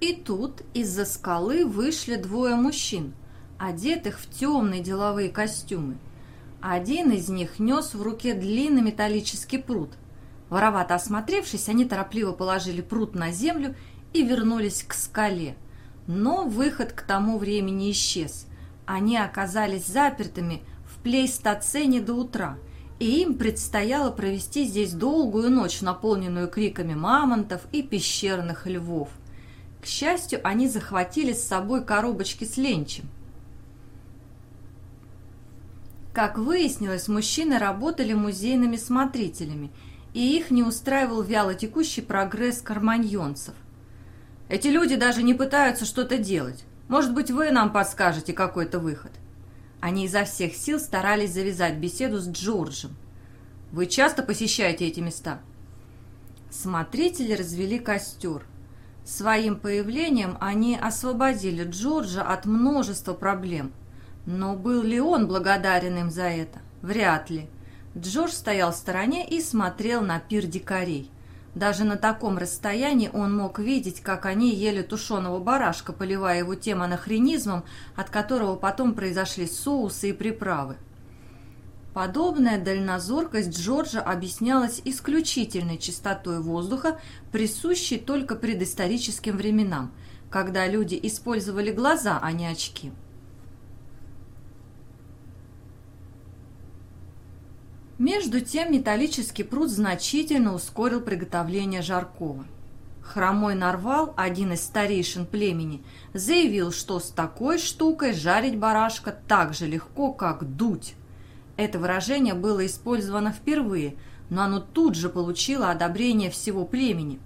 И тут из-за скалы вышли двое мужчин, одетых в темные деловые костюмы. Один из них нес в руке длинный металлический пруд. Воровато осмотревшись, они торопливо положили пруд на землю и вернулись к скале. Но выход к тому времени исчез. Они оказались запертыми в плейстоцене до утра, и им предстояло провести здесь долгую ночь, наполненную криками мамонтов и пещерных львов. К счастью, они захватили с собой коробочки с ленчем. Как выяснилось, мужчины работали музейными смотрителями, и их не устраивал вяло текущий прогресс карманьонцев. Эти люди даже не пытаются что-то делать. Может быть, вы нам подскажете какой-то выход?» Они изо всех сил старались завязать беседу с Джорджем. «Вы часто посещаете эти места?» Смотрители развели костер. Своим появлением они освободили Джорджа от множества проблем. Но был ли он благодарен им за это? Вряд ли. Джордж стоял в стороне и смотрел на пир дикарей. Даже на таком расстоянии он мог видеть, как они ели тушеного барашка, поливая его тем анахренизмом, от которого потом произошли соусы и приправы. Подобная дальнозоркость Джорджа объяснялась исключительной чистотой воздуха, присущей только предысторическим временам, когда люди использовали глаза, а не очки. Между тем металлический пруд значительно ускорил приготовление жаркого. Хромой Нарвал, один из старейшин племени, заявил, что с такой штукой жарить барашка так же легко, как дуть. Это выражение было использовано впервые, но оно тут же получило одобрение всего племени.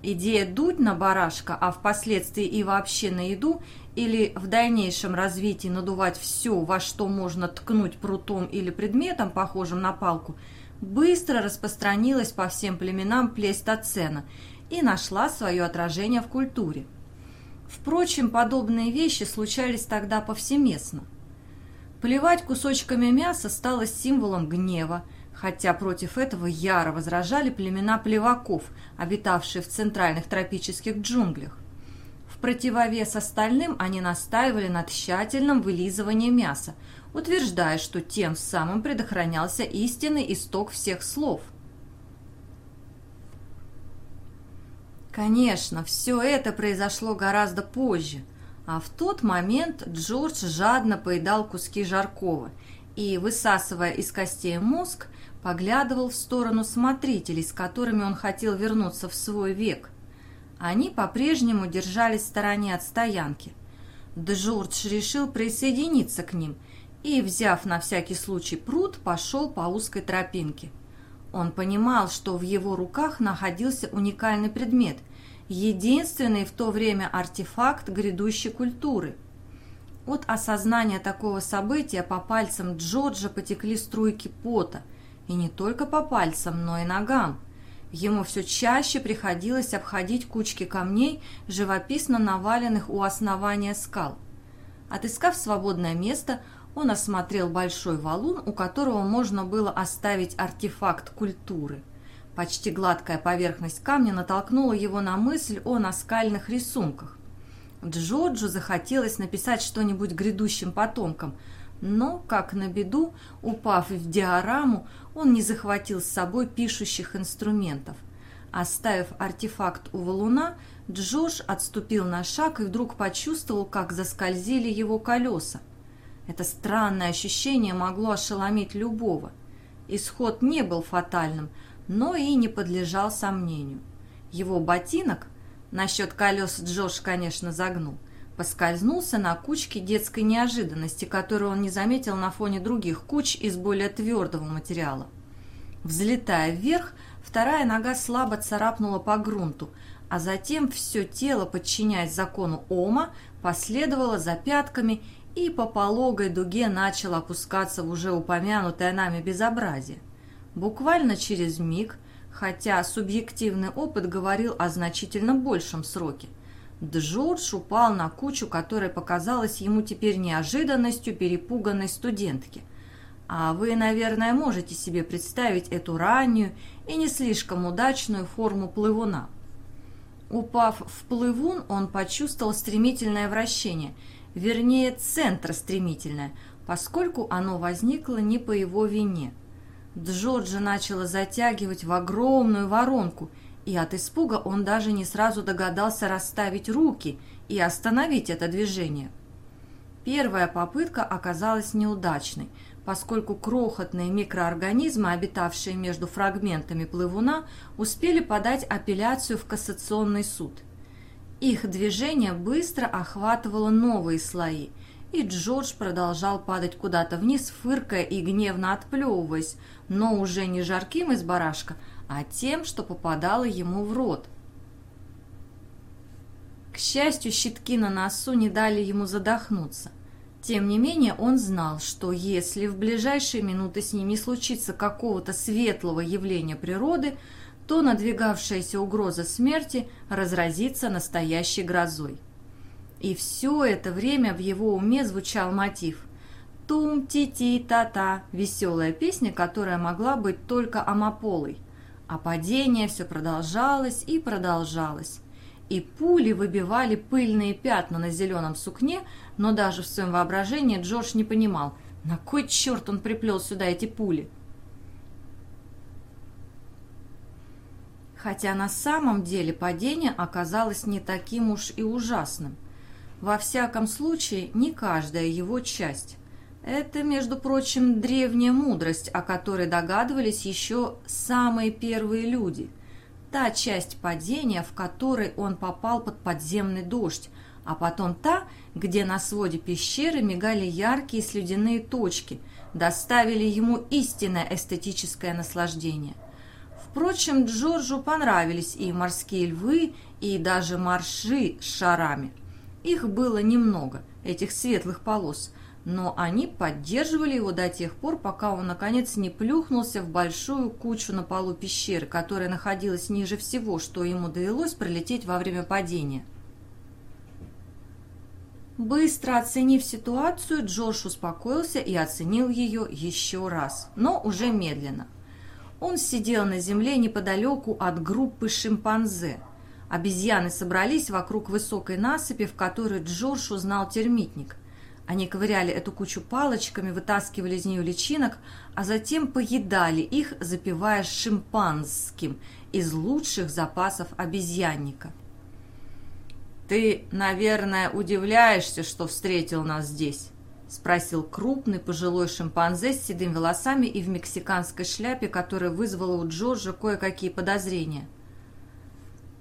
Идея дуть на барашка, а впоследствии и вообще на еду, или в дальнейшем развитии надувать все, во что можно ткнуть прутом или предметом, похожим на палку, быстро распространилась по всем племенам плейстоцена и нашла свое отражение в культуре. Впрочем, подобные вещи случались тогда повсеместно. Плевать кусочками мяса стало символом гнева, хотя против этого яро возражали племена плеваков, обитавшие в центральных тропических джунглях противовес остальным они настаивали на тщательном вылизывании мяса, утверждая, что тем самым предохранялся истинный исток всех слов. Конечно, все это произошло гораздо позже, а в тот момент Джордж жадно поедал куски жаркого и, высасывая из костей мозг, поглядывал в сторону смотрителей, с которыми он хотел вернуться в свой век. Они по-прежнему держались в стороне от стоянки. Джордж решил присоединиться к ним и, взяв на всякий случай пруд, пошел по узкой тропинке. Он понимал, что в его руках находился уникальный предмет, единственный в то время артефакт грядущей культуры. От осознания такого события по пальцам Джорджа потекли струйки пота, и не только по пальцам, но и ногам – Ему все чаще приходилось обходить кучки камней, живописно наваленных у основания скал. Отыскав свободное место, он осмотрел большой валун, у которого можно было оставить артефакт культуры. Почти гладкая поверхность камня натолкнула его на мысль о наскальных рисунках. Джорджу захотелось написать что-нибудь грядущим потомкам, но, как на беду, упав в диораму, он не захватил с собой пишущих инструментов. Оставив артефакт у валуна, Джош отступил на шаг и вдруг почувствовал, как заскользили его колеса. Это странное ощущение могло ошеломить любого. Исход не был фатальным, но и не подлежал сомнению. Его ботинок, насчет колес Джош, конечно, загнул, поскользнулся на кучке детской неожиданности, которую он не заметил на фоне других куч из более твердого материала. Взлетая вверх, вторая нога слабо царапнула по грунту, а затем все тело, подчиняясь закону Ома, последовало за пятками и по пологой дуге начало опускаться в уже упомянутое нами безобразие. Буквально через миг, хотя субъективный опыт говорил о значительно большем сроке, Джордж упал на кучу, которая показалась ему теперь неожиданностью перепуганной студентки. А вы, наверное, можете себе представить эту раннюю и не слишком удачную форму плывуна. Упав в плывун, он почувствовал стремительное вращение, вернее, центр стремительное, поскольку оно возникло не по его вине. Джорджа начало затягивать в огромную воронку, и от испуга он даже не сразу догадался расставить руки и остановить это движение. Первая попытка оказалась неудачной, поскольку крохотные микроорганизмы, обитавшие между фрагментами плывуна, успели подать апелляцию в кассационный суд. Их движение быстро охватывало новые слои, и Джордж продолжал падать куда-то вниз, фыркая и гневно отплевываясь, но уже не жарким из барашка, а тем, что попадало ему в рот. К счастью, щитки на носу не дали ему задохнуться. Тем не менее, он знал, что если в ближайшие минуты с ним не случится какого-то светлого явления природы, то надвигавшаяся угроза смерти разразится настоящей грозой. И все это время в его уме звучал мотив «Тум-ти-ти-та-та» – веселая песня, которая могла быть только амополой. А падение все продолжалось и продолжалось и пули выбивали пыльные пятна на зеленом сукне, но даже в своем воображении Джордж не понимал, на кой черт он приплел сюда эти пули. Хотя на самом деле падение оказалось не таким уж и ужасным. Во всяком случае, не каждая его часть. Это, между прочим, древняя мудрость, о которой догадывались еще самые первые люди – та часть падения, в которой он попал под подземный дождь, а потом та, где на своде пещеры мигали яркие слюдяные точки, доставили ему истинное эстетическое наслаждение. Впрочем, Джорджу понравились и морские львы, и даже марши с шарами. Их было немного, этих светлых полос – но они поддерживали его до тех пор, пока он, наконец, не плюхнулся в большую кучу на полу пещеры, которая находилась ниже всего, что ему довелось пролететь во время падения. Быстро оценив ситуацию, Джош успокоился и оценил ее еще раз, но уже медленно. Он сидел на земле неподалеку от группы шимпанзе. Обезьяны собрались вокруг высокой насыпи, в которой Джордж узнал термитник – они ковыряли эту кучу палочками, вытаскивали из нее личинок, а затем поедали их, запивая шимпанским из лучших запасов обезьянника. «Ты, наверное, удивляешься, что встретил нас здесь?» — спросил крупный пожилой шимпанзе с седыми волосами и в мексиканской шляпе, которая вызвала у Джорджа кое-какие подозрения.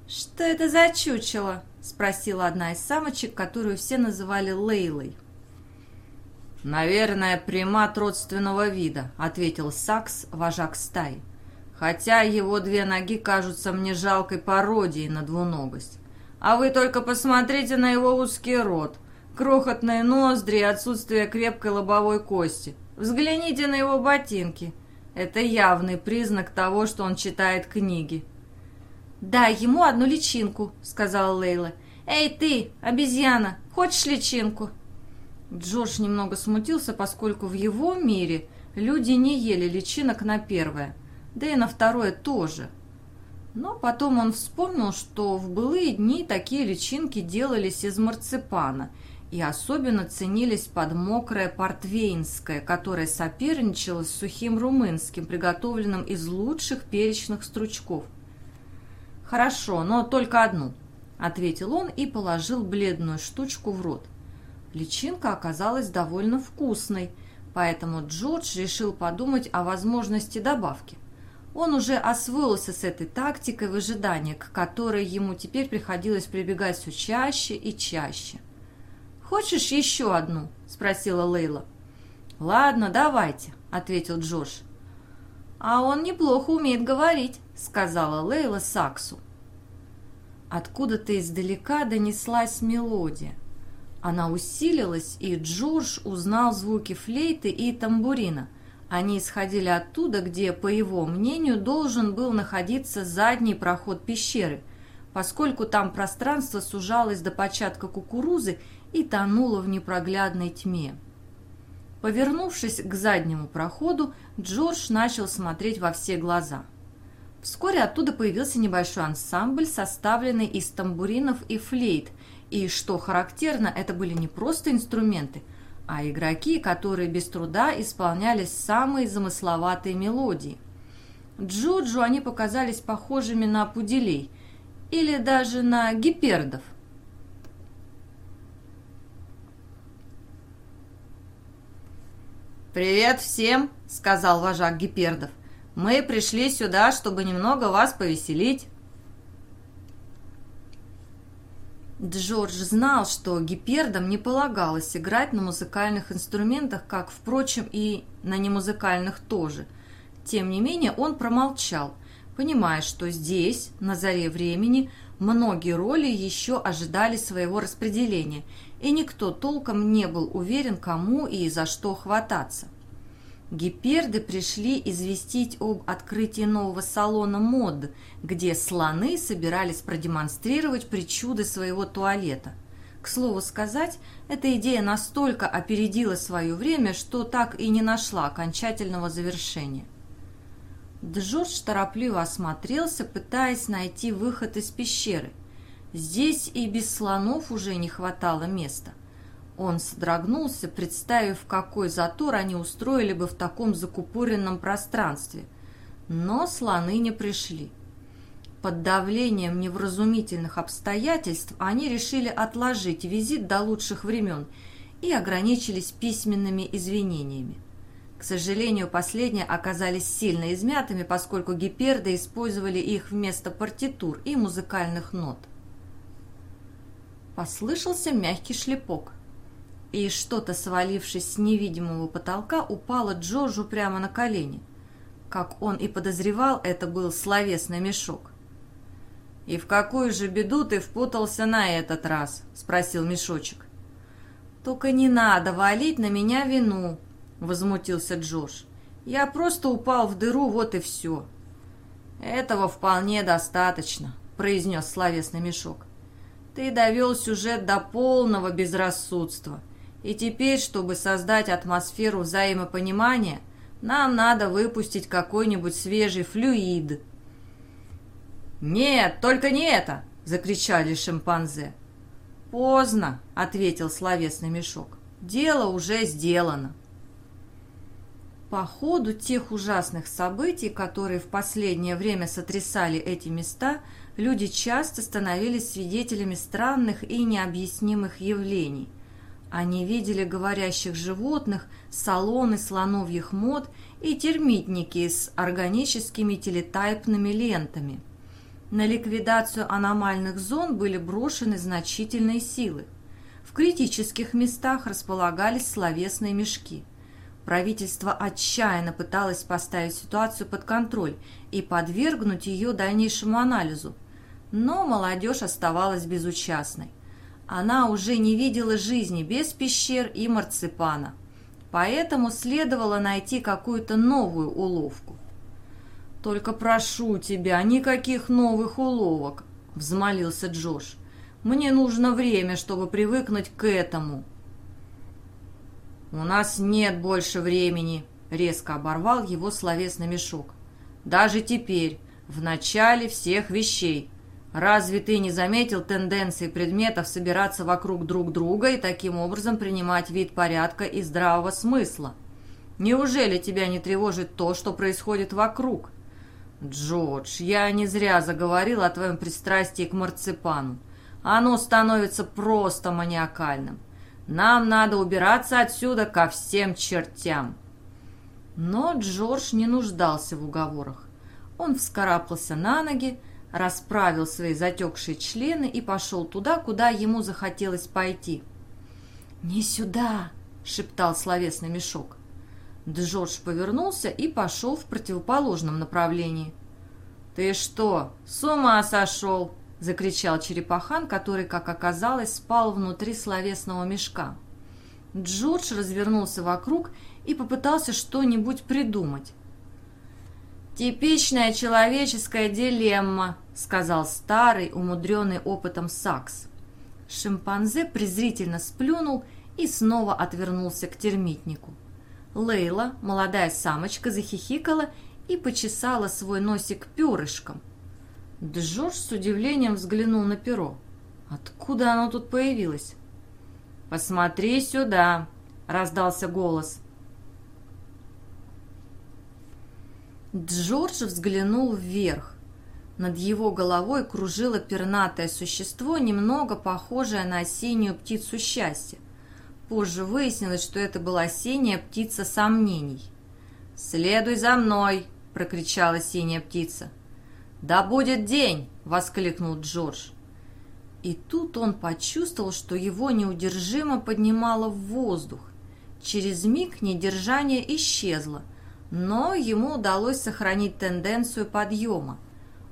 «Что это за чучело?» — спросила одна из самочек, которую все называли Лейлой. «Наверное, примат родственного вида», — ответил Сакс, вожак стаи. «Хотя его две ноги кажутся мне жалкой пародией на двуногость. А вы только посмотрите на его узкий рот, крохотные ноздри и отсутствие крепкой лобовой кости. Взгляните на его ботинки. Это явный признак того, что он читает книги». «Дай ему одну личинку», — сказала Лейла. «Эй ты, обезьяна, хочешь личинку?» Джордж немного смутился, поскольку в его мире люди не ели личинок на первое, да и на второе тоже. Но потом он вспомнил, что в былые дни такие личинки делались из марципана и особенно ценились под мокрое портвейнское, которое соперничало с сухим румынским, приготовленным из лучших перечных стручков. «Хорошо, но только одну», — ответил он и положил бледную штучку в рот. Личинка оказалась довольно вкусной, поэтому Джордж решил подумать о возможности добавки. Он уже освоился с этой тактикой выжидания, к которой ему теперь приходилось прибегать все чаще и чаще. «Хочешь еще одну?» – спросила Лейла. «Ладно, давайте», – ответил Джордж. «А он неплохо умеет говорить», – сказала Лейла Саксу. Откуда-то издалека донеслась мелодия. Она усилилась, и Джордж узнал звуки флейты и тамбурина. Они исходили оттуда, где, по его мнению, должен был находиться задний проход пещеры, поскольку там пространство сужалось до початка кукурузы и тонуло в непроглядной тьме. Повернувшись к заднему проходу, Джордж начал смотреть во все глаза. Вскоре оттуда появился небольшой ансамбль, составленный из тамбуринов и флейт, и, что характерно, это были не просто инструменты, а игроки, которые без труда исполняли самые замысловатые мелодии. Джуджу они показались похожими на пуделей или даже на гипердов. «Привет всем!» — сказал вожак гипердов. Мы пришли сюда, чтобы немного вас повеселить». Джордж знал, что гипердам не полагалось играть на музыкальных инструментах, как, впрочем, и на немузыкальных тоже. Тем не менее, он промолчал, понимая, что здесь, на заре времени, многие роли еще ожидали своего распределения, и никто толком не был уверен, кому и за что хвататься. Гиперды пришли известить об открытии нового салона мод, где слоны собирались продемонстрировать причуды своего туалета. К слову сказать, эта идея настолько опередила свое время, что так и не нашла окончательного завершения. Джордж торопливо осмотрелся, пытаясь найти выход из пещеры. Здесь и без слонов уже не хватало места. Он содрогнулся, представив, какой затор они устроили бы в таком закупоренном пространстве. Но слоны не пришли. Под давлением невразумительных обстоятельств они решили отложить визит до лучших времен и ограничились письменными извинениями. К сожалению, последние оказались сильно измятыми, поскольку гиперды использовали их вместо партитур и музыкальных нот. Послышался мягкий шлепок – и что-то, свалившись с невидимого потолка, упало Джорджу прямо на колени. Как он и подозревал, это был словесный мешок. «И в какую же беду ты впутался на этот раз?» – спросил мешочек. «Только не надо валить на меня вину», – возмутился Джордж. «Я просто упал в дыру, вот и все». «Этого вполне достаточно», – произнес словесный мешок. «Ты довел сюжет до полного безрассудства». И теперь, чтобы создать атмосферу взаимопонимания, нам надо выпустить какой-нибудь свежий флюид. «Нет, только не это!» – закричали шимпанзе. «Поздно», – ответил словесный мешок. «Дело уже сделано». По ходу тех ужасных событий, которые в последнее время сотрясали эти места, люди часто становились свидетелями странных и необъяснимых явлений – они видели говорящих животных, салоны слоновьих мод и термитники с органическими телетайпными лентами. На ликвидацию аномальных зон были брошены значительные силы. В критических местах располагались словесные мешки. Правительство отчаянно пыталось поставить ситуацию под контроль и подвергнуть ее дальнейшему анализу, но молодежь оставалась безучастной. Она уже не видела жизни без пещер и марципана, поэтому следовало найти какую-то новую уловку. «Только прошу тебя, никаких новых уловок!» – взмолился Джош. «Мне нужно время, чтобы привыкнуть к этому». «У нас нет больше времени», – резко оборвал его словесный мешок. «Даже теперь, в начале всех вещей, Разве ты не заметил тенденции предметов собираться вокруг друг друга и таким образом принимать вид порядка и здравого смысла? Неужели тебя не тревожит то, что происходит вокруг? Джордж, я не зря заговорил о твоем пристрастии к марципану. Оно становится просто маниакальным. Нам надо убираться отсюда ко всем чертям. Но Джордж не нуждался в уговорах. Он вскарабкался на ноги, расправил свои затекшие члены и пошел туда, куда ему захотелось пойти. «Не сюда!» — шептал словесный мешок. Джордж повернулся и пошел в противоположном направлении. «Ты что, с ума сошел?» — закричал черепахан, который, как оказалось, спал внутри словесного мешка. Джордж развернулся вокруг и попытался что-нибудь придумать. «Типичная человеческая дилемма», — сказал старый, умудренный опытом Сакс. Шимпанзе презрительно сплюнул и снова отвернулся к термитнику. Лейла, молодая самочка, захихикала и почесала свой носик перышком. Джордж с удивлением взглянул на перо. Откуда оно тут появилось? «Посмотри сюда!» — раздался голос. Джордж взглянул вверх. Над его головой кружило пернатое существо, немного похожее на осеннюю птицу счастья. Позже выяснилось, что это была осенняя птица сомнений. «Следуй за мной!» — прокричала синяя птица. «Да будет день!» — воскликнул Джордж. И тут он почувствовал, что его неудержимо поднимало в воздух. Через миг недержание исчезло, но ему удалось сохранить тенденцию подъема.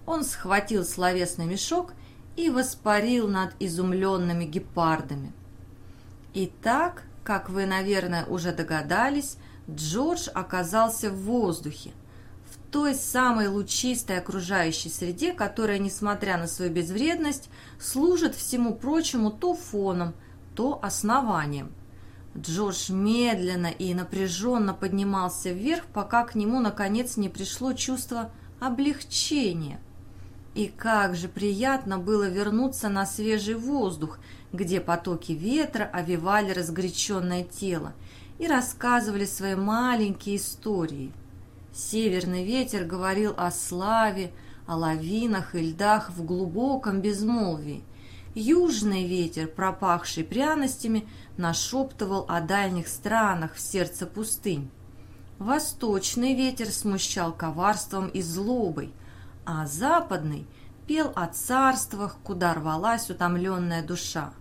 Он схватил словесный мешок и воспарил над изумленными гепардами. Итак, как вы, наверное, уже догадались, Джордж оказался в воздухе, в той самой лучистой окружающей среде, которая, несмотря на свою безвредность, служит всему прочему то фоном, то основанием. Джордж медленно и напряженно поднимался вверх, пока к нему, наконец, не пришло чувство облегчения. И как же приятно было вернуться на свежий воздух, где потоки ветра овивали разгоряченное тело и рассказывали свои маленькие истории. Северный ветер говорил о славе, о лавинах и льдах в глубоком безмолвии. Южный ветер, пропахший пряностями, нашептывал о дальних странах в сердце пустынь. Восточный ветер смущал коварством и злобой, а западный пел о царствах, куда рвалась утомленная душа.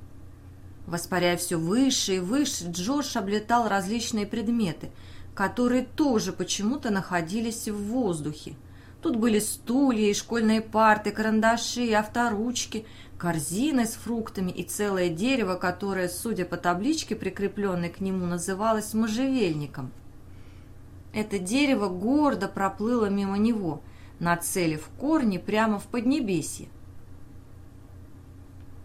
Воспаряя все выше и выше, Джордж облетал различные предметы, которые тоже почему-то находились в воздухе. Тут были стулья и школьные парты, карандаши, авторучки, корзины с фруктами и целое дерево, которое, судя по табличке, прикрепленной к нему, называлось можжевельником. Это дерево гордо проплыло мимо него, нацелив корни прямо в Поднебесье.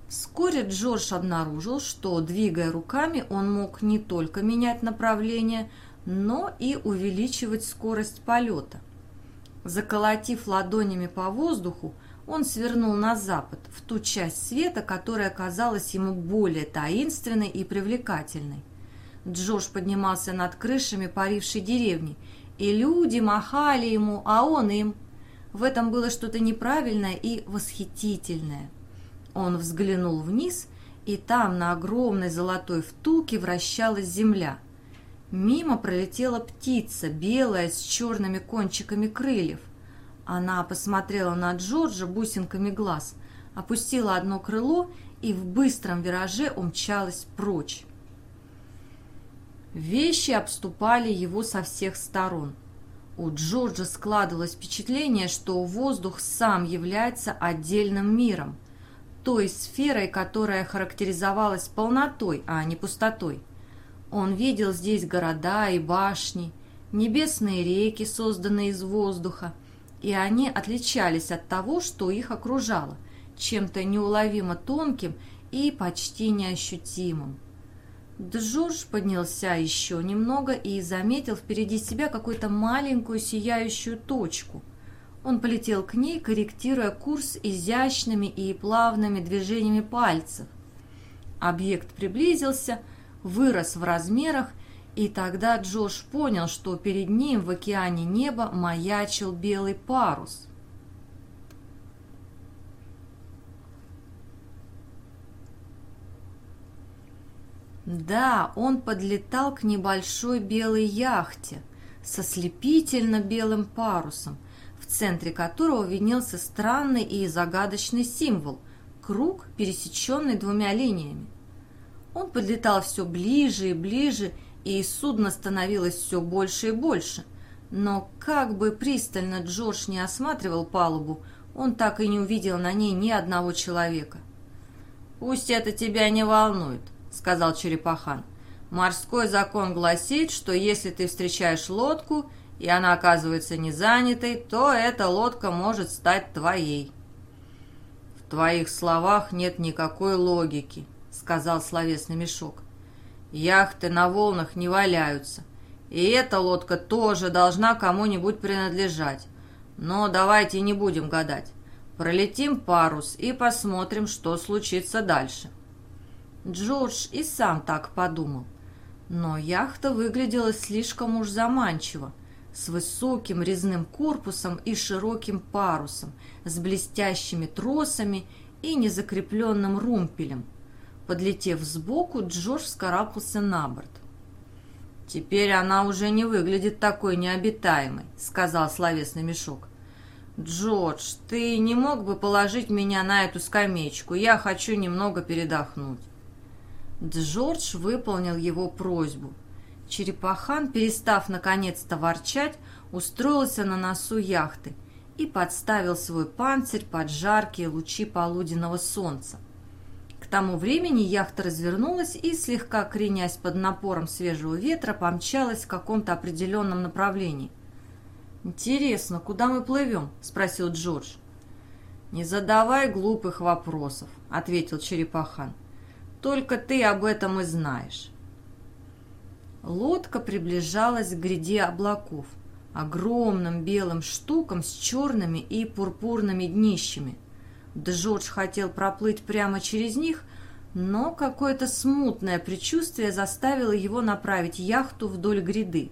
Вскоре Джордж обнаружил, что, двигая руками, он мог не только менять направление, но и увеличивать скорость полета. Заколотив ладонями по воздуху, он свернул на запад, в ту часть света, которая казалась ему более таинственной и привлекательной. Джордж поднимался над крышами парившей деревни, и люди махали ему, а он им. В этом было что-то неправильное и восхитительное. Он взглянул вниз, и там на огромной золотой втулке вращалась земля. Мимо пролетела птица, белая, с черными кончиками крыльев. Она посмотрела на Джорджа бусинками глаз, опустила одно крыло и в быстром вираже умчалась прочь. Вещи обступали его со всех сторон. У Джорджа складывалось впечатление, что воздух сам является отдельным миром – той сферой, которая характеризовалась полнотой, а не пустотой. Он видел здесь города и башни, небесные реки, созданные из воздуха, и они отличались от того, что их окружало, чем-то неуловимо тонким и почти неощутимым. Джордж поднялся еще немного и заметил впереди себя какую-то маленькую сияющую точку – он полетел к ней, корректируя курс изящными и плавными движениями пальцев. Объект приблизился, вырос в размерах, и тогда Джош понял, что перед ним в океане неба маячил белый парус. Да, он подлетал к небольшой белой яхте со слепительно белым парусом, в центре которого виднелся странный и загадочный символ – круг, пересеченный двумя линиями. Он подлетал все ближе и ближе, и судно становилось все больше и больше. Но как бы пристально Джордж не осматривал палубу, он так и не увидел на ней ни одного человека. «Пусть это тебя не волнует», — сказал Черепахан. «Морской закон гласит, что если ты встречаешь лодку и она оказывается не занятой, то эта лодка может стать твоей. «В твоих словах нет никакой логики», — сказал словесный мешок. «Яхты на волнах не валяются. И эта лодка тоже должна кому-нибудь принадлежать. Но давайте не будем гадать. Пролетим парус и посмотрим, что случится дальше. Джордж и сам так подумал. Но яхта выглядела слишком уж заманчиво, с высоким резным корпусом и широким парусом, с блестящими тросами и незакрепленным румпелем. Подлетев сбоку, Джордж скарабкался на борт. «Теперь она уже не выглядит такой необитаемой», — сказал словесный мешок. «Джордж, ты не мог бы положить меня на эту скамеечку? Я хочу немного передохнуть». Джордж выполнил его просьбу. Черепахан, перестав наконец-то ворчать, устроился на носу яхты и подставил свой панцирь под жаркие лучи полуденного солнца. К тому времени яхта развернулась и, слегка кренясь под напором свежего ветра, помчалась в каком-то определенном направлении. «Интересно, куда мы плывем?» – спросил Джордж. «Не задавай глупых вопросов», – ответил Черепахан. «Только ты об этом и знаешь». Лодка приближалась к гряде облаков, огромным белым штукам с черными и пурпурными днищами – Джордж хотел проплыть прямо через них, но какое-то смутное предчувствие заставило его направить яхту вдоль гряды.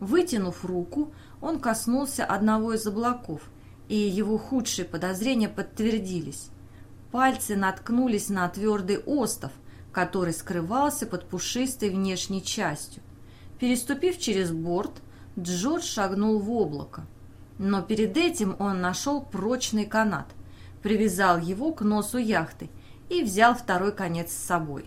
Вытянув руку, он коснулся одного из облаков, и его худшие подозрения подтвердились. Пальцы наткнулись на твердый остов, который скрывался под пушистой внешней частью. Переступив через борт, Джордж шагнул в облако. Но перед этим он нашел прочный канат – привязал его к носу яхты и взял второй конец с собой.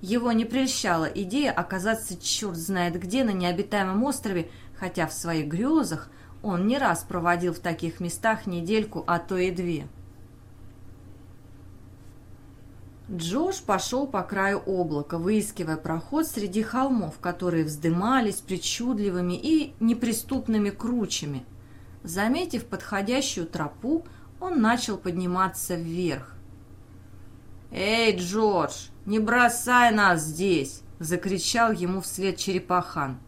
Его не прельщала идея оказаться черт знает где на необитаемом острове, хотя в своих грезах он не раз проводил в таких местах недельку, а то и две. Джош пошел по краю облака, выискивая проход среди холмов, которые вздымались причудливыми и неприступными кручами. Заметив подходящую тропу, он начал подниматься вверх. «Эй, Джордж, не бросай нас здесь!» – закричал ему вслед черепахан.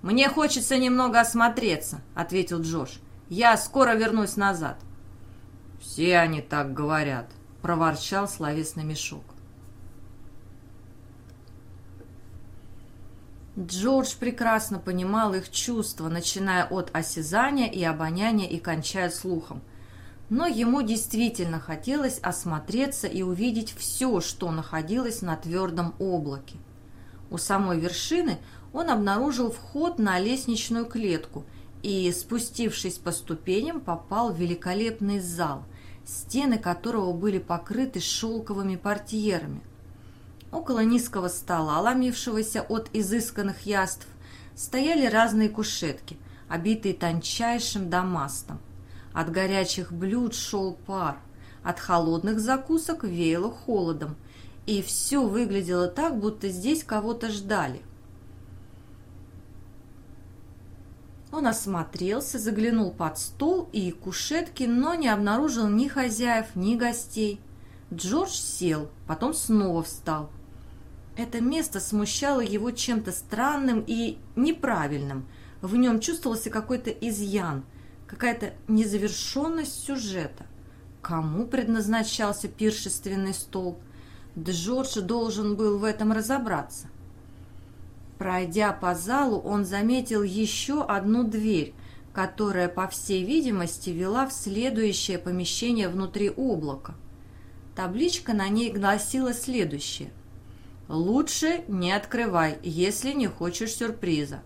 «Мне хочется немного осмотреться», – ответил Джордж. «Я скоро вернусь назад». «Все они так говорят», – проворчал словесный мешок. Джордж прекрасно понимал их чувства, начиная от осязания и обоняния и кончая слухом – но ему действительно хотелось осмотреться и увидеть все, что находилось на твердом облаке. У самой вершины он обнаружил вход на лестничную клетку и, спустившись по ступеням, попал в великолепный зал, стены которого были покрыты шелковыми портьерами. Около низкого стола, ломившегося от изысканных яств, стояли разные кушетки, обитые тончайшим дамастом. От горячих блюд шел пар, от холодных закусок веяло холодом, и все выглядело так, будто здесь кого-то ждали. Он осмотрелся, заглянул под стол и кушетки, но не обнаружил ни хозяев, ни гостей. Джордж сел, потом снова встал. Это место смущало его чем-то странным и неправильным. В нем чувствовался какой-то изъян – какая-то незавершенность сюжета. Кому предназначался пиршественный стол? Джордж должен был в этом разобраться. Пройдя по залу, он заметил еще одну дверь, которая, по всей видимости, вела в следующее помещение внутри облака. Табличка на ней гласила следующее. «Лучше не открывай, если не хочешь сюрприза».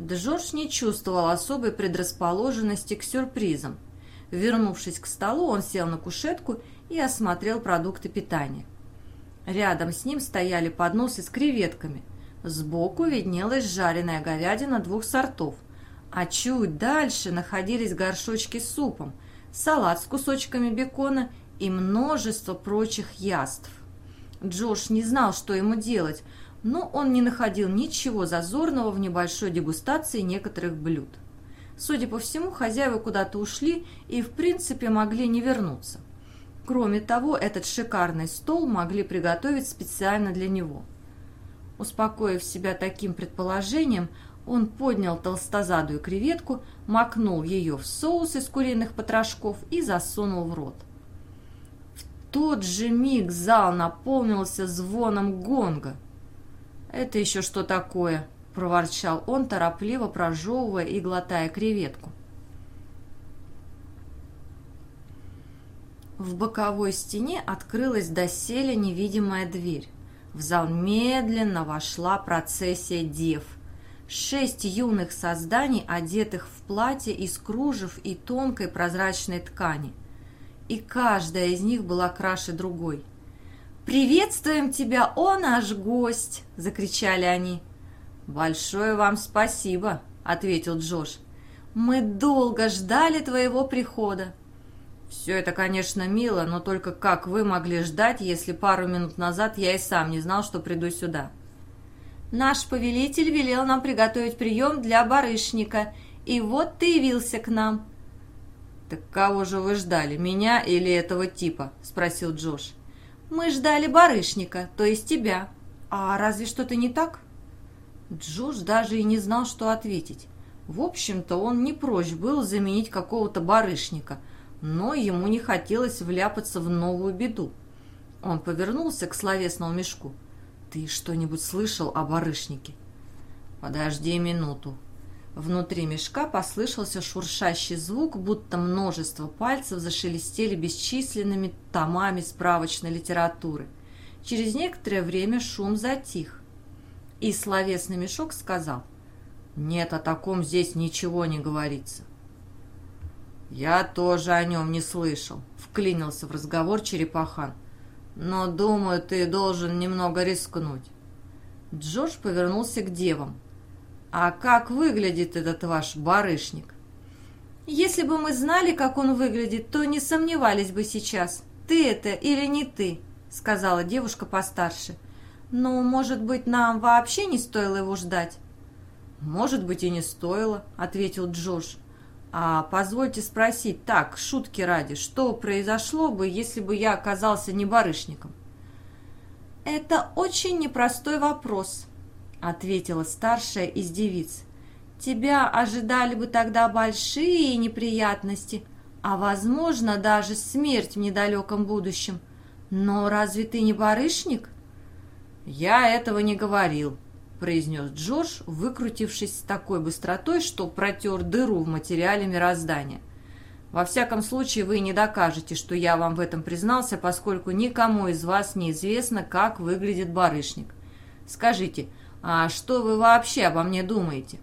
Джордж не чувствовал особой предрасположенности к сюрпризам. Вернувшись к столу, он сел на кушетку и осмотрел продукты питания. Рядом с ним стояли подносы с креветками. Сбоку виднелась жареная говядина двух сортов, а чуть дальше находились горшочки с супом, салат с кусочками бекона и множество прочих яств. Джош не знал, что ему делать – но он не находил ничего зазорного в небольшой дегустации некоторых блюд. Судя по всему, хозяева куда-то ушли и, в принципе, могли не вернуться. Кроме того, этот шикарный стол могли приготовить специально для него. Успокоив себя таким предположением, он поднял толстозадую креветку, макнул ее в соус из куриных потрошков и засунул в рот. В тот же миг зал наполнился звоном гонга. «Это еще что такое?» – проворчал он, торопливо прожевывая и глотая креветку. В боковой стене открылась доселе невидимая дверь. В зал медленно вошла процессия дев. Шесть юных созданий, одетых в платье из кружев и тонкой прозрачной ткани. И каждая из них была краше другой. «Приветствуем тебя, о наш гость!» – закричали они. «Большое вам спасибо!» – ответил Джош. «Мы долго ждали твоего прихода. «Все это, конечно, мило, но только как вы могли ждать, если пару минут назад я и сам не знал, что приду сюда?» «Наш повелитель велел нам приготовить прием для барышника, и вот ты явился к нам». «Так кого же вы ждали, меня или этого типа?» – спросил Джош. «Мы ждали барышника, то есть тебя. А разве что-то не так?» Джош даже и не знал, что ответить. В общем-то, он не прочь был заменить какого-то барышника – но ему не хотелось вляпаться в новую беду. Он повернулся к словесному мешку. «Ты что-нибудь слышал о барышнике?» «Подожди минуту». Внутри мешка послышался шуршащий звук, будто множество пальцев зашелестели бесчисленными томами справочной литературы. Через некоторое время шум затих. И словесный мешок сказал, «Нет, о таком здесь ничего не говорится». «Я тоже о нем не слышал», — вклинился в разговор Черепахан. «Но, думаю, ты должен немного рискнуть». Джордж повернулся к девам. «А как выглядит этот ваш барышник?» «Если бы мы знали, как он выглядит, то не сомневались бы сейчас, ты это или не ты», — сказала девушка постарше. «Но, может быть, нам вообще не стоило его ждать?» «Может быть, и не стоило», — ответил Джордж. А позвольте спросить, так, шутки ради, что произошло бы, если бы я оказался не барышником? Это очень непростой вопрос, ответила старшая из девиц. Тебя ожидали бы тогда большие неприятности, а, возможно, даже смерть в недалеком будущем. Но разве ты не барышник? Я этого не говорил, произнес Джордж, выкрутившись с такой быстротой, что протер дыру в материале мироздания. «Во всяком случае, вы не докажете, что я вам в этом признался, поскольку никому из вас не известно, как выглядит барышник. Скажите, а что вы вообще обо мне думаете?»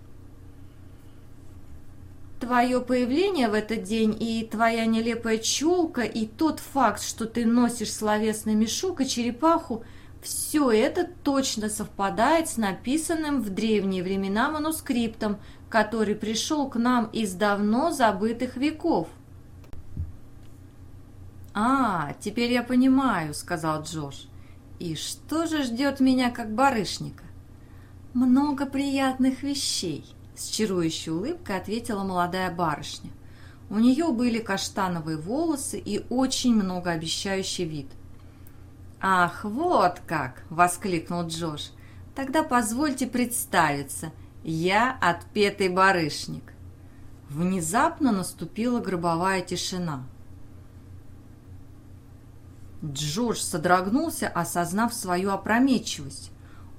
Твое появление в этот день и твоя нелепая челка, и тот факт, что ты носишь словесный мешок и черепаху – все это точно совпадает с написанным в древние времена манускриптом, который пришел к нам из давно забытых веков. «А, теперь я понимаю», — сказал Джош. «И что же ждет меня как барышника?» «Много приятных вещей», — с чарующей улыбкой ответила молодая барышня. У нее были каштановые волосы и очень многообещающий вид. «Ах, вот как!» – воскликнул Джош. «Тогда позвольте представиться. Я отпетый барышник». Внезапно наступила гробовая тишина. Джордж содрогнулся, осознав свою опрометчивость.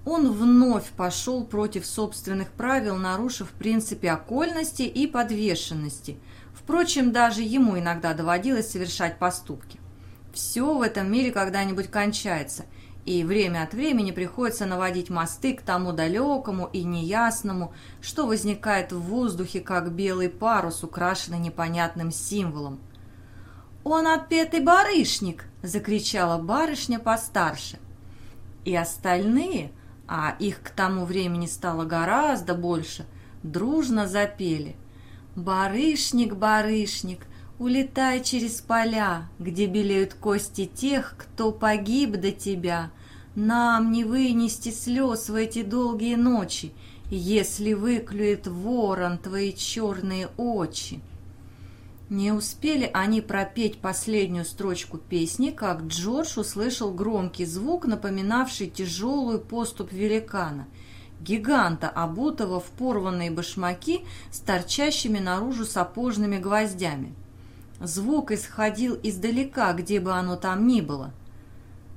Он вновь пошел против собственных правил, нарушив принципы окольности и подвешенности. Впрочем, даже ему иногда доводилось совершать поступки. Все в этом мире когда-нибудь кончается, и время от времени приходится наводить мосты к тому далекому и неясному, что возникает в воздухе, как белый парус, украшенный непонятным символом. «Он отпетый барышник!» – закричала барышня постарше. И остальные, а их к тому времени стало гораздо больше, дружно запели. «Барышник, барышник, Улетай через поля, где белеют кости тех, кто погиб до тебя. Нам не вынести слез в эти долгие ночи, если выклюет ворон твои черные очи. Не успели они пропеть последнюю строчку песни, как Джордж услышал громкий звук, напоминавший тяжелую поступ великана, гиганта, обутого в порванные башмаки с торчащими наружу сапожными гвоздями. Звук исходил издалека, где бы оно там ни было.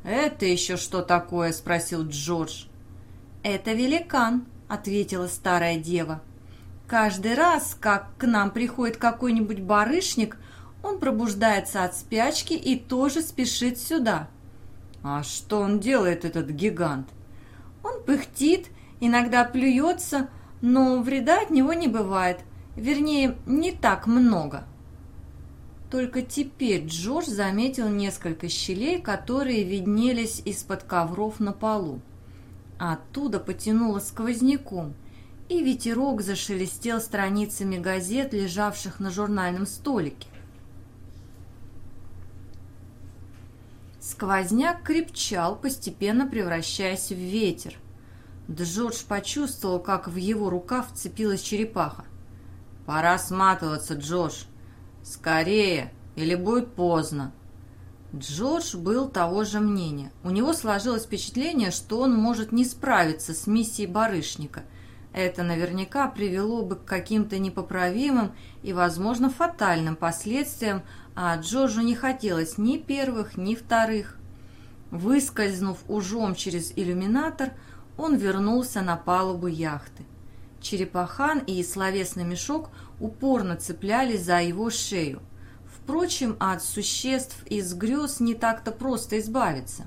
«Это еще что такое?» – спросил Джордж. «Это великан», – ответила старая дева. Каждый раз, как к нам приходит какой-нибудь барышник, он пробуждается от спячки и тоже спешит сюда. А что он делает, этот гигант? Он пыхтит, иногда плюется, но вреда от него не бывает. Вернее, не так много. Только теперь Джордж заметил несколько щелей, которые виднелись из-под ковров на полу. Оттуда потянуло сквозняком – и ветерок зашелестел страницами газет, лежавших на журнальном столике. Сквозняк крепчал, постепенно превращаясь в ветер. Джордж почувствовал, как в его рукав вцепилась черепаха. «Пора сматываться, Джордж! Скорее, или будет поздно!» Джордж был того же мнения. У него сложилось впечатление, что он может не справиться с миссией барышника – это наверняка привело бы к каким-то непоправимым и, возможно, фатальным последствиям, а Джорджу не хотелось ни первых, ни вторых. Выскользнув ужом через иллюминатор, он вернулся на палубу яхты. Черепахан и словесный мешок упорно цеплялись за его шею. Впрочем, от существ из грез не так-то просто избавиться.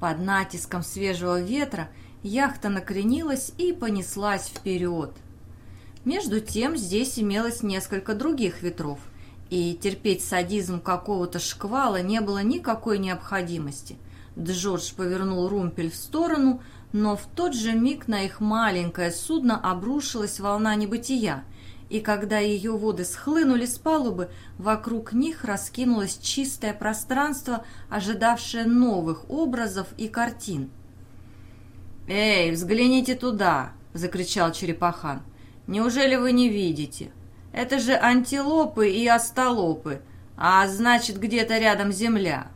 Под натиском свежего ветра – яхта накренилась и понеслась вперед. Между тем здесь имелось несколько других ветров, и терпеть садизм какого-то шквала не было никакой необходимости. Джордж повернул румпель в сторону, но в тот же миг на их маленькое судно обрушилась волна небытия, и когда ее воды схлынули с палубы, вокруг них раскинулось чистое пространство, ожидавшее новых образов и картин – «Эй, взгляните туда!» – закричал Черепахан. «Неужели вы не видите? Это же антилопы и остолопы, а значит, где-то рядом земля».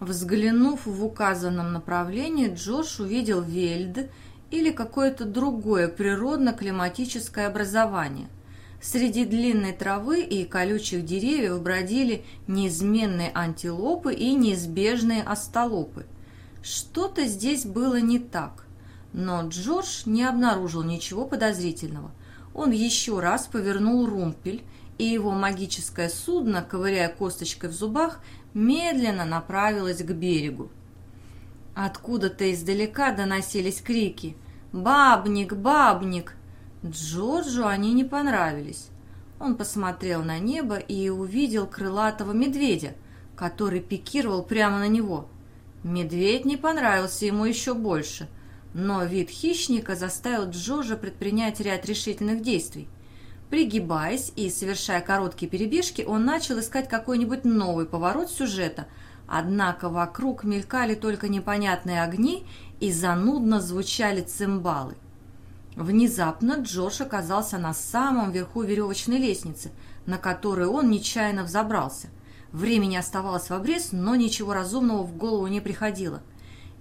Взглянув в указанном направлении, Джош увидел вельд или какое-то другое природно-климатическое образование. Среди длинной травы и колючих деревьев бродили неизменные антилопы и неизбежные остолопы. Что-то здесь было не так, но Джордж не обнаружил ничего подозрительного. Он еще раз повернул румпель, и его магическое судно, ковыряя косточкой в зубах, медленно направилось к берегу. Откуда-то издалека доносились крики «Бабник! Бабник!» Джорджу они не понравились. Он посмотрел на небо и увидел крылатого медведя, который пикировал прямо на него. Медведь не понравился ему еще больше, но вид хищника заставил Джорджа предпринять ряд решительных действий. Пригибаясь и совершая короткие перебежки, он начал искать какой-нибудь новый поворот сюжета, однако вокруг мелькали только непонятные огни и занудно звучали цимбалы. Внезапно Джош оказался на самом верху веревочной лестницы, на которую он нечаянно взобрался. Времени оставалось в обрез, но ничего разумного в голову не приходило.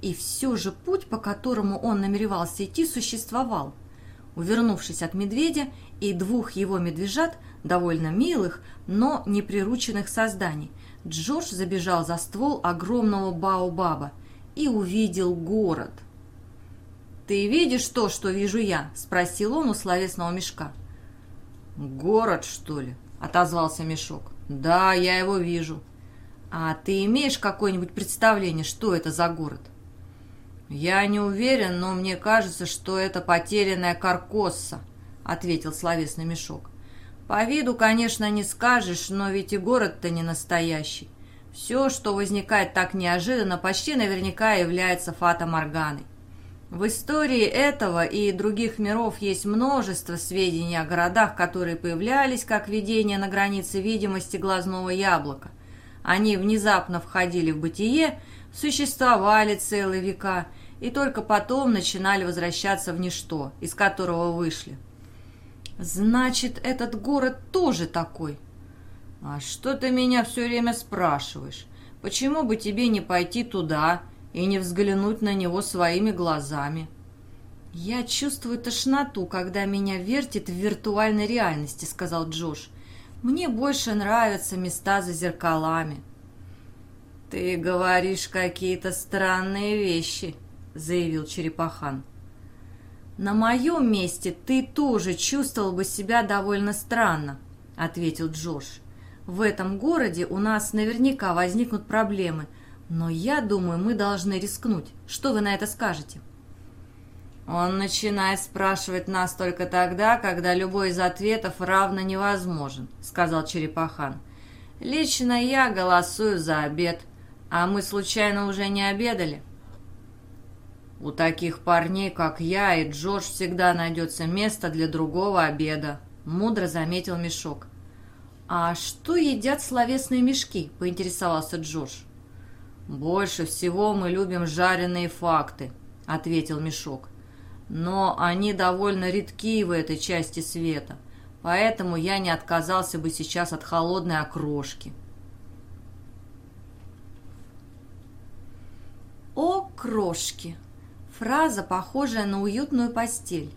И все же путь, по которому он намеревался идти, существовал. Увернувшись от медведя и двух его медвежат, довольно милых, но неприрученных созданий, Джордж забежал за ствол огромного баобаба и увидел город. «Ты видишь то, что вижу я?» – спросил он у словесного мешка. «Город, что ли?» – отозвался мешок. «Да, я его вижу». «А ты имеешь какое-нибудь представление, что это за город?» «Я не уверен, но мне кажется, что это потерянная Каркосса», — ответил словесный мешок. «По виду, конечно, не скажешь, но ведь и город-то не настоящий. Все, что возникает так неожиданно, почти наверняка является Фата Морганой. В истории этого и других миров есть множество сведений о городах, которые появлялись как видения на границе видимости глазного яблока. Они внезапно входили в бытие, существовали целые века и только потом начинали возвращаться в ничто, из которого вышли. Значит, этот город тоже такой. А что ты меня все время спрашиваешь? Почему бы тебе не пойти туда и не взглянуть на него своими глазами? Я чувствую тошноту, когда меня вертит в виртуальной реальности, сказал Джош. Мне больше нравятся места за зеркалами. Ты говоришь какие-то странные вещи, заявил Черепахан. «На моем месте ты тоже чувствовал бы себя довольно странно», — ответил Джош. «В этом городе у нас наверняка возникнут проблемы, но я думаю, мы должны рискнуть. Что вы на это скажете?» «Он начинает спрашивать нас только тогда, когда любой из ответов равно невозможен», — сказал Черепахан. «Лично я голосую за обед. А мы случайно уже не обедали?» У таких парней, как я и Джордж, всегда найдется место для другого обеда», — мудро заметил Мешок. «А что едят словесные мешки?» — поинтересовался Джордж. «Больше всего мы любим жареные факты», — ответил Мешок. «Но они довольно редки в этой части света, поэтому я не отказался бы сейчас от холодной окрошки». «О, крошки!» Фраза, похожая на уютную постель.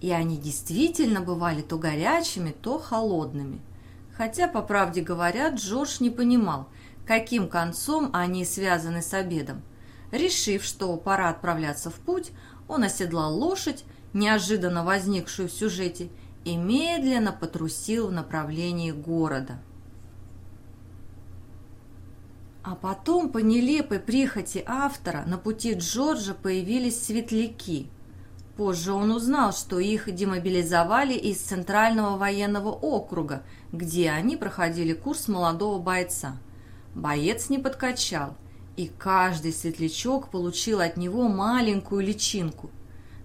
И они действительно бывали то горячими, то холодными. Хотя, по правде говоря, Джордж не понимал, каким концом они связаны с обедом. Решив, что пора отправляться в путь, он оседлал лошадь, неожиданно возникшую в сюжете, и медленно потрусил в направлении города. А потом по нелепой прихоти автора на пути Джорджа появились светляки. Позже он узнал, что их демобилизовали из Центрального военного округа, где они проходили курс молодого бойца. Боец не подкачал, и каждый светлячок получил от него маленькую личинку.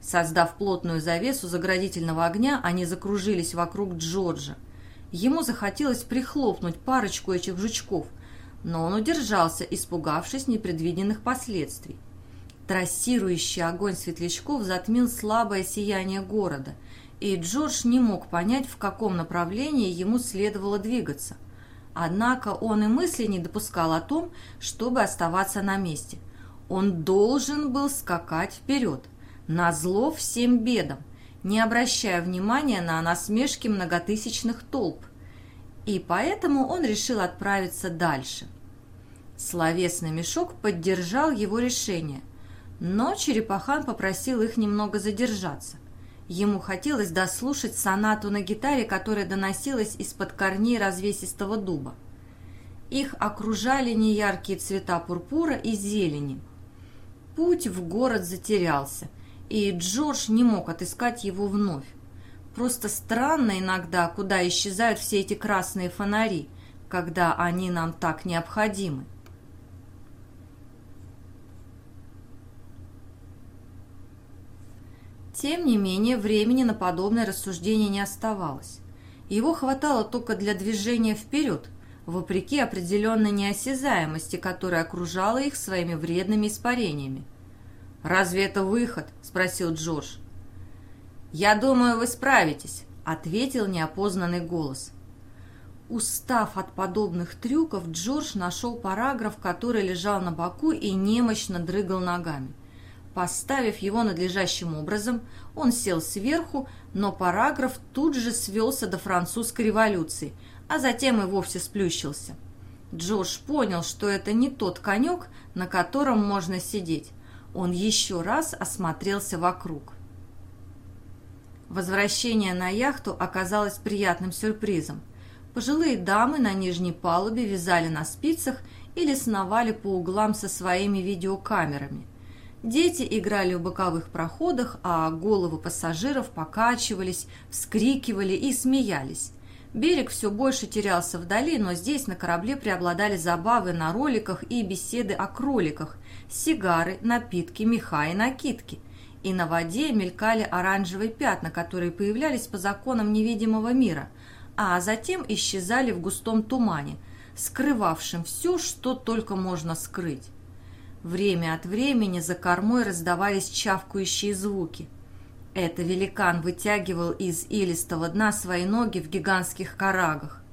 Создав плотную завесу заградительного огня, они закружились вокруг Джорджа. Ему захотелось прихлопнуть парочку этих жучков – но он удержался, испугавшись непредвиденных последствий. Трассирующий огонь светлячков затмил слабое сияние города, и Джордж не мог понять, в каком направлении ему следовало двигаться. Однако он и мысли не допускал о том, чтобы оставаться на месте. Он должен был скакать вперед, на зло всем бедам, не обращая внимания на насмешки многотысячных толп, и поэтому он решил отправиться дальше. Словесный мешок поддержал его решение, но Черепахан попросил их немного задержаться. Ему хотелось дослушать сонату на гитаре, которая доносилась из-под корней развесистого дуба. Их окружали неяркие цвета пурпура и зелени. Путь в город затерялся, и Джордж не мог отыскать его вновь. Просто странно иногда, куда исчезают все эти красные фонари, когда они нам так необходимы. Тем не менее, времени на подобное рассуждение не оставалось. Его хватало только для движения вперед, вопреки определенной неосязаемости, которая окружала их своими вредными испарениями. «Разве это выход?» – спросил Джордж. «Я думаю, вы справитесь», — ответил неопознанный голос. Устав от подобных трюков, Джордж нашел параграф, который лежал на боку и немощно дрыгал ногами. Поставив его надлежащим образом, он сел сверху, но параграф тут же свелся до французской революции, а затем и вовсе сплющился. Джордж понял, что это не тот конек, на котором можно сидеть. Он еще раз осмотрелся вокруг. Возвращение на яхту оказалось приятным сюрпризом. Пожилые дамы на нижней палубе вязали на спицах или сновали по углам со своими видеокамерами. Дети играли в боковых проходах, а головы пассажиров покачивались, вскрикивали и смеялись. Берег все больше терялся вдали, но здесь на корабле преобладали забавы на роликах и беседы о кроликах, сигары, напитки, меха и накидки – и на воде мелькали оранжевые пятна, которые появлялись по законам невидимого мира, а затем исчезали в густом тумане, скрывавшем все, что только можно скрыть. Время от времени за кормой раздавались чавкающие звуки. Это великан вытягивал из илистого дна свои ноги в гигантских карагах.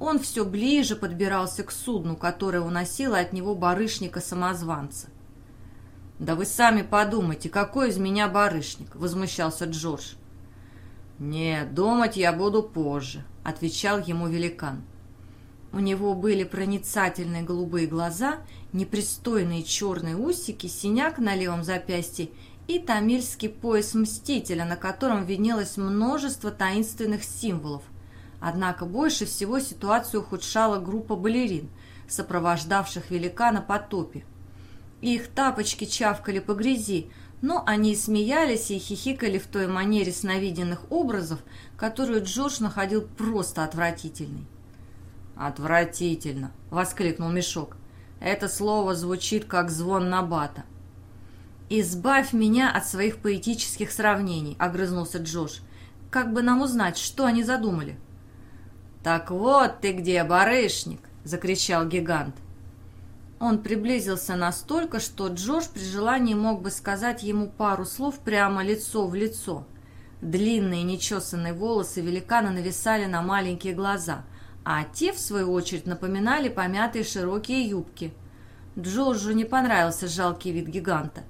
Он все ближе подбирался к судну, которое уносило от него барышника-самозванца. «Да вы сами подумайте, какой из меня барышник?» — возмущался Джордж. «Нет, думать я буду позже», — отвечал ему великан. У него были проницательные голубые глаза, непристойные черные усики, синяк на левом запястье и тамильский пояс Мстителя, на котором виднелось множество таинственных символов. Однако больше всего ситуацию ухудшала группа балерин, сопровождавших великана по топе. Их тапочки чавкали по грязи, но они смеялись и хихикали в той манере сновиденных образов, которую Джордж находил просто отвратительной. «Отвратительно!» — воскликнул Мешок. «Это слово звучит, как звон набата». «Избавь меня от своих поэтических сравнений», — огрызнулся Джош. «Как бы нам узнать, что они задумали?» «Так вот ты где, барышник!» — закричал гигант. Он приблизился настолько, что Джош при желании мог бы сказать ему пару слов прямо лицо в лицо. Длинные нечесанные волосы великана нависали на маленькие глаза — а те, в свою очередь, напоминали помятые широкие юбки. Джорджу не понравился жалкий вид гиганта.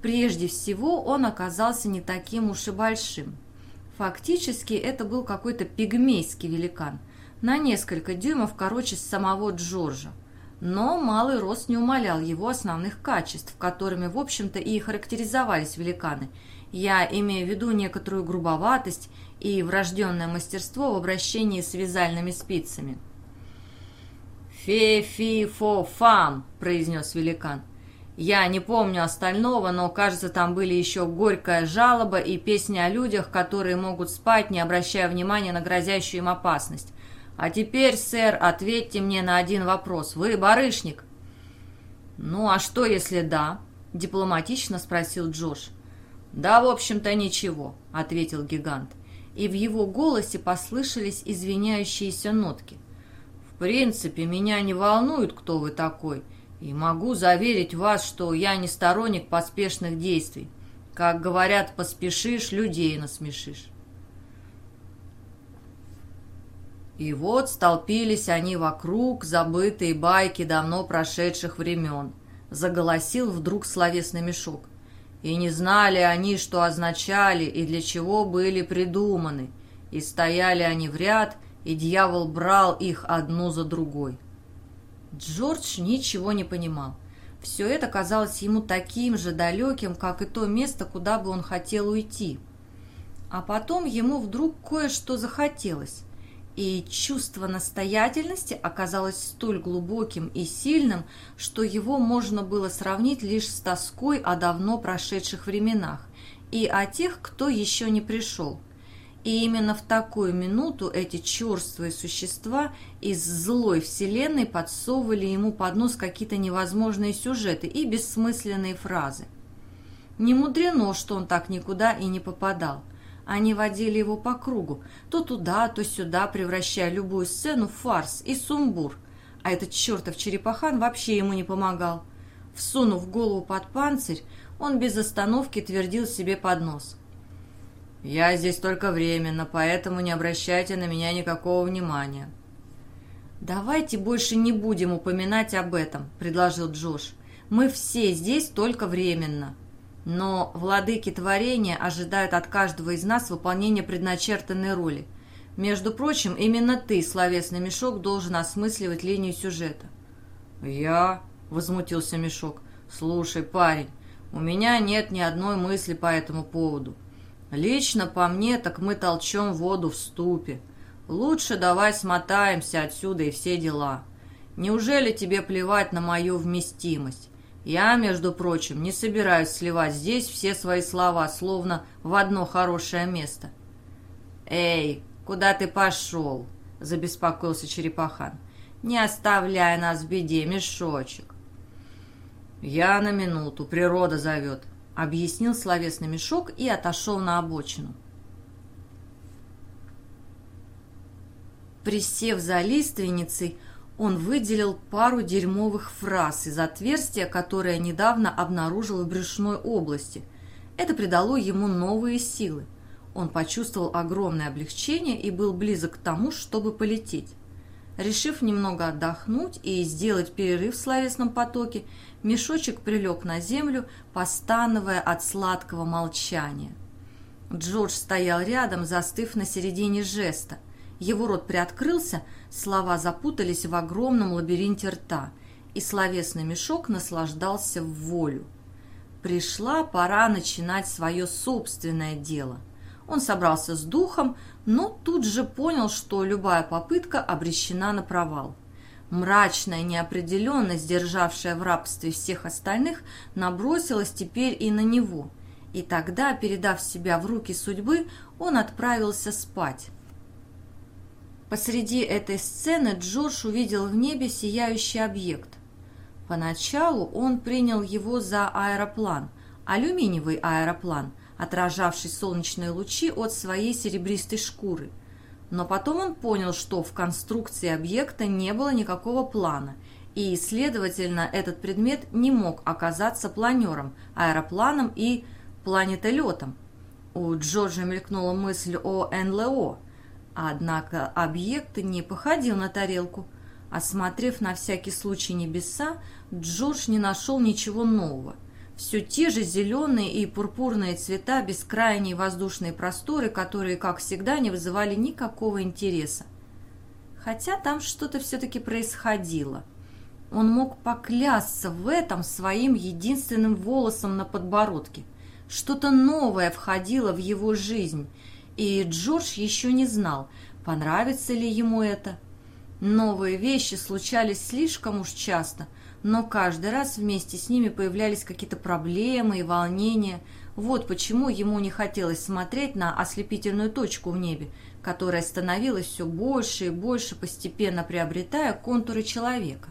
Прежде всего, он оказался не таким уж и большим. Фактически, это был какой-то пигмейский великан, на несколько дюймов короче самого Джорджа. Но малый рост не умалял его основных качеств, которыми, в общем-то, и характеризовались великаны. Я имею в виду некоторую грубоватость и врожденное мастерство в обращении с вязальными спицами. «Фе-фи-фо-фам!» – произнес великан. Я не помню остального, но, кажется, там были еще горькая жалоба и песни о людях, которые могут спать, не обращая внимания на грозящую им опасность. А теперь, сэр, ответьте мне на один вопрос. Вы барышник? Ну, а что, если да? Дипломатично спросил Джош. Да, в общем-то, ничего, ответил гигант и в его голосе послышались извиняющиеся нотки. «В принципе, меня не волнует, кто вы такой, и могу заверить вас, что я не сторонник поспешных действий. Как говорят, поспешишь, людей насмешишь». И вот столпились они вокруг, забытые байки давно прошедших времен. Заголосил вдруг словесный мешок. И не знали они, что означали и для чего были придуманы. И стояли они в ряд, и дьявол брал их одну за другой. Джордж ничего не понимал. Все это казалось ему таким же далеким, как и то место, куда бы он хотел уйти. А потом ему вдруг кое-что захотелось и чувство настоятельности оказалось столь глубоким и сильным, что его можно было сравнить лишь с тоской о давно прошедших временах и о тех, кто еще не пришел. И именно в такую минуту эти черствые существа из злой вселенной подсовывали ему под нос какие-то невозможные сюжеты и бессмысленные фразы. Не мудрено, что он так никуда и не попадал. Они водили его по кругу, то туда, то сюда, превращая любую сцену в фарс и сумбур. А этот чертов черепахан вообще ему не помогал. Всунув голову под панцирь, он без остановки твердил себе под нос. «Я здесь только временно, поэтому не обращайте на меня никакого внимания». «Давайте больше не будем упоминать об этом», — предложил Джош. «Мы все здесь только временно». Но владыки творения ожидают от каждого из нас выполнения предначертанной роли. Между прочим, именно ты, словесный мешок, должен осмысливать линию сюжета. «Я?» — возмутился мешок. «Слушай, парень, у меня нет ни одной мысли по этому поводу. Лично по мне, так мы толчем воду в ступе. Лучше давай смотаемся отсюда и все дела. Неужели тебе плевать на мою вместимость? Я, между прочим, не собираюсь сливать здесь все свои слова, словно в одно хорошее место. «Эй, куда ты пошел?» – забеспокоился Черепахан. «Не оставляй нас в беде, мешочек». «Я на минуту, природа зовет», – объяснил словесный мешок и отошел на обочину. Присев за лиственницей, он выделил пару дерьмовых фраз из отверстия, которое недавно обнаружил в брюшной области. Это придало ему новые силы. Он почувствовал огромное облегчение и был близок к тому, чтобы полететь. Решив немного отдохнуть и сделать перерыв в словесном потоке, мешочек прилег на землю, постановая от сладкого молчания. Джордж стоял рядом, застыв на середине жеста. Его рот приоткрылся, слова запутались в огромном лабиринте рта, и словесный мешок наслаждался в волю. Пришла пора начинать свое собственное дело. Он собрался с духом, но тут же понял, что любая попытка обречена на провал. Мрачная неопределенность, державшая в рабстве всех остальных, набросилась теперь и на него. И тогда, передав себя в руки судьбы, он отправился спать. Посреди этой сцены Джордж увидел в небе сияющий объект. Поначалу он принял его за аэроплан, алюминиевый аэроплан, отражавший солнечные лучи от своей серебристой шкуры. Но потом он понял, что в конструкции объекта не было никакого плана, и, следовательно, этот предмет не мог оказаться планером, аэропланом и планетолетом. У Джорджа мелькнула мысль о НЛО, однако объект не походил на тарелку. Осмотрев на всякий случай небеса, Джордж не нашел ничего нового. Все те же зеленые и пурпурные цвета, бескрайние воздушные просторы, которые, как всегда, не вызывали никакого интереса. Хотя там что-то все-таки происходило. Он мог поклясться в этом своим единственным волосом на подбородке. Что-то новое входило в его жизнь, и Джордж еще не знал, понравится ли ему это. Новые вещи случались слишком уж часто – но каждый раз вместе с ними появлялись какие-то проблемы и волнения. Вот почему ему не хотелось смотреть на ослепительную точку в небе, которая становилась все больше и больше, постепенно приобретая контуры человека.